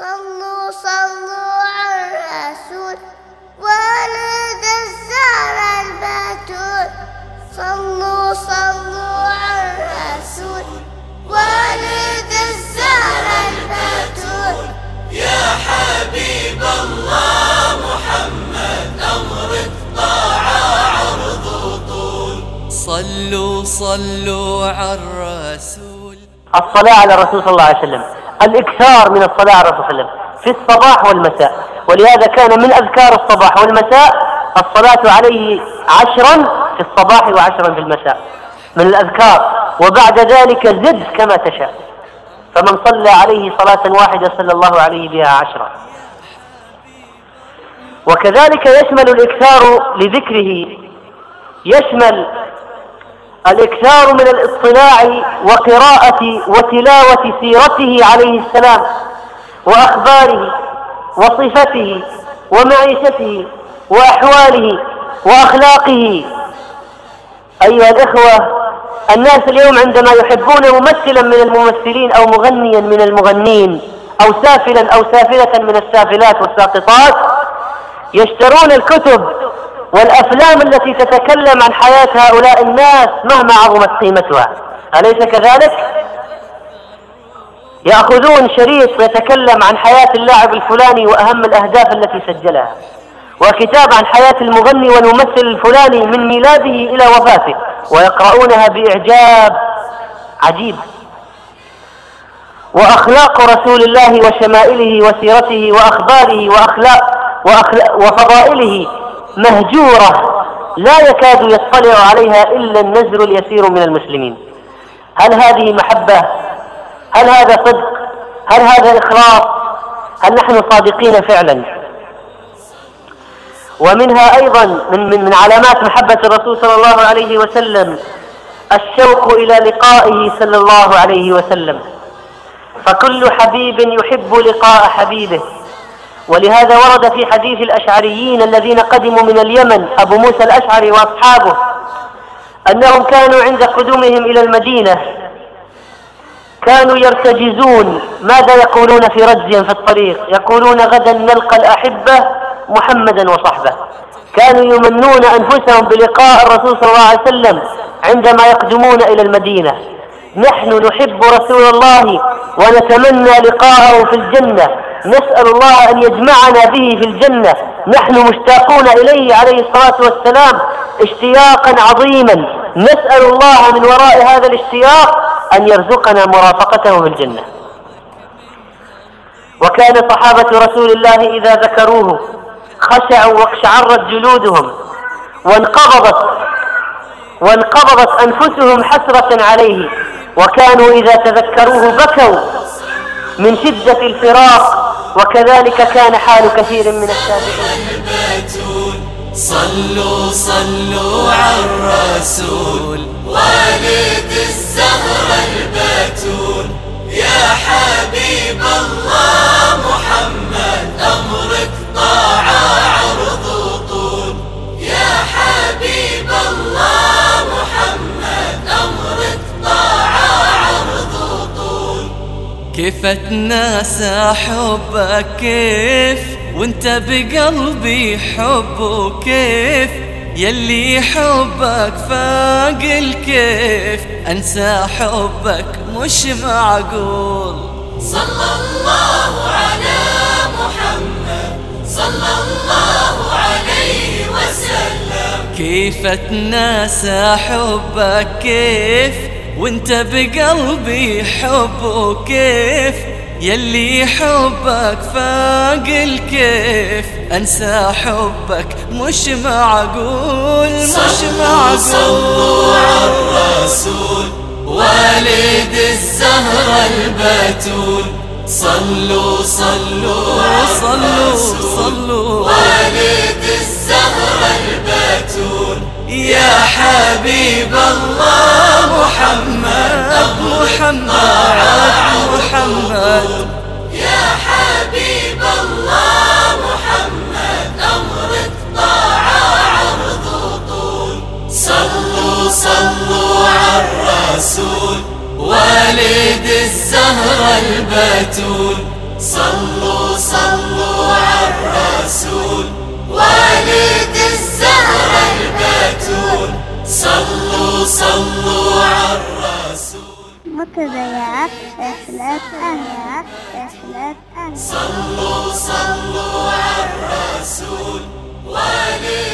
صلوا صلوا على الرسول. ولد الزهر البتول. صلوا صلوا على الرسول. ولد الزهر البتول. يا حبيب الله محمد أمرك طاعة عرض طول. صلوا صلوا على الرسول. الصلاة على الرسول صلى الله عليه وسلم. الإكثار من الصلاة على الرسول صلى الله عليه وسلم في الصباح والمساء. ولهذا كان من أذكار الصباح والمساء الصلاة عليه عشرا في الصباح وعشرا في المساء. من الأذكار. وبعد ذلك زد كما تشاء. فمن صلى عليه صلاة واحدة صلى الله عليه بها عشرا. وكذلك يشمل الإكثار لذكره. يشمل الإكثار من الاطلاع وقراءة وتلاوة سيرته عليه السلام وأخباره وصفته ومعيشته وأحواله وأخلاقه. أيها الإخوة الناس اليوم عندما يحبون ممثلا من الممثلين أو مغنيا من المغنين أو سافلا أو سافلة من السافلات والساقطات يشترون الكتب والأفلام التي تتكلم عن حياة هؤلاء الناس مهما عظمت قيمتها. أليس كذلك؟ يأخذون شريط يتكلم عن حياة اللاعب الفلاني وأهم الأهداف التي سجلها. وكتاب عن حياة المغني والممثل الفلاني من ميلاده إلى وفاته ويقرؤونها بإعجاب عجيب. وأخلاق رسول الله وشمائله وسيرته وأخباره وأخلاق, وأخلاق وفضائله مهجورة لا يكاد يطلع عليها إلا النزر اليسير من المسلمين. هل هذه محبة؟ هل هذا صدق؟ هل هذا إخلاص؟ هل نحن صادقين فعلا؟ ومنها أيضا من, من, من علامات محبة الرسول صلى الله عليه وسلم الشوق إلى لقائه صلى الله عليه وسلم. فكل حبيب يحب لقاء حبيبه. ولهذا ورد في حديث الأشعريين الذين قدموا من اليمن أبو موسى الأشعري وأصحابه أنهم كانوا عند قدومهم إلى المدينة كانوا يرتجزون ماذا يقولون في رجزهم في الطريق؟ يقولون غدا نلقى الأحبة محمدا وصحبه. كانوا يمنون أنفسهم بلقاء الرسول صلى الله عليه وسلم عندما يقدمون إلى المدينة. نحن نحب رسول الله ونتمنى لقاءه في الجنة. نسأل الله أن يجمعنا به في الجنة. نحن مشتاقون إليه عليه الصلاة والسلام اشتياقا عظيما. نسأل الله من وراء هذا الاشتياق أن يرزقنا مرافقته في الجنة. وكان صحابة رسول الله إذا ذكروه خشعوا واقشعرت جلودهم وانقبضت وانقبضت أنفسهم حسرة عليه. وكانوا إذا تذكروه بكوا من شدة الفراق وكذلك كان حال كثير من التابعين. صلوا صلوا على الرسول. والد الزهر البتول يا حبيب الله. كيف اتناسى حبك كيف وانت بقلبي حب وكيف يلي حبك فاق الكيف انسى حبك مش معقول. صلى الله على محمد صلى الله عليه وسلم. كيف اتناسى حبك كيف وانت بقلبي حب وكيف يلي حبك فاق الكيف. أنسى حبك مش معقول مش معقول. صلوا على الرسول والد الزهر البتول. صلوا صلوا صلوا صلوا. يا حبيب الله محمد محمد محمد يا حبيب الله محمد أمرك طاعة عرض طول. صلوا صلوا على الرسول والد الزهر البتول. صلوا صلوا على الرسول. صلوا على الرسول. مرتضى رحلات أهل رحلات أهل صلوا صلوا على الرسول. ولي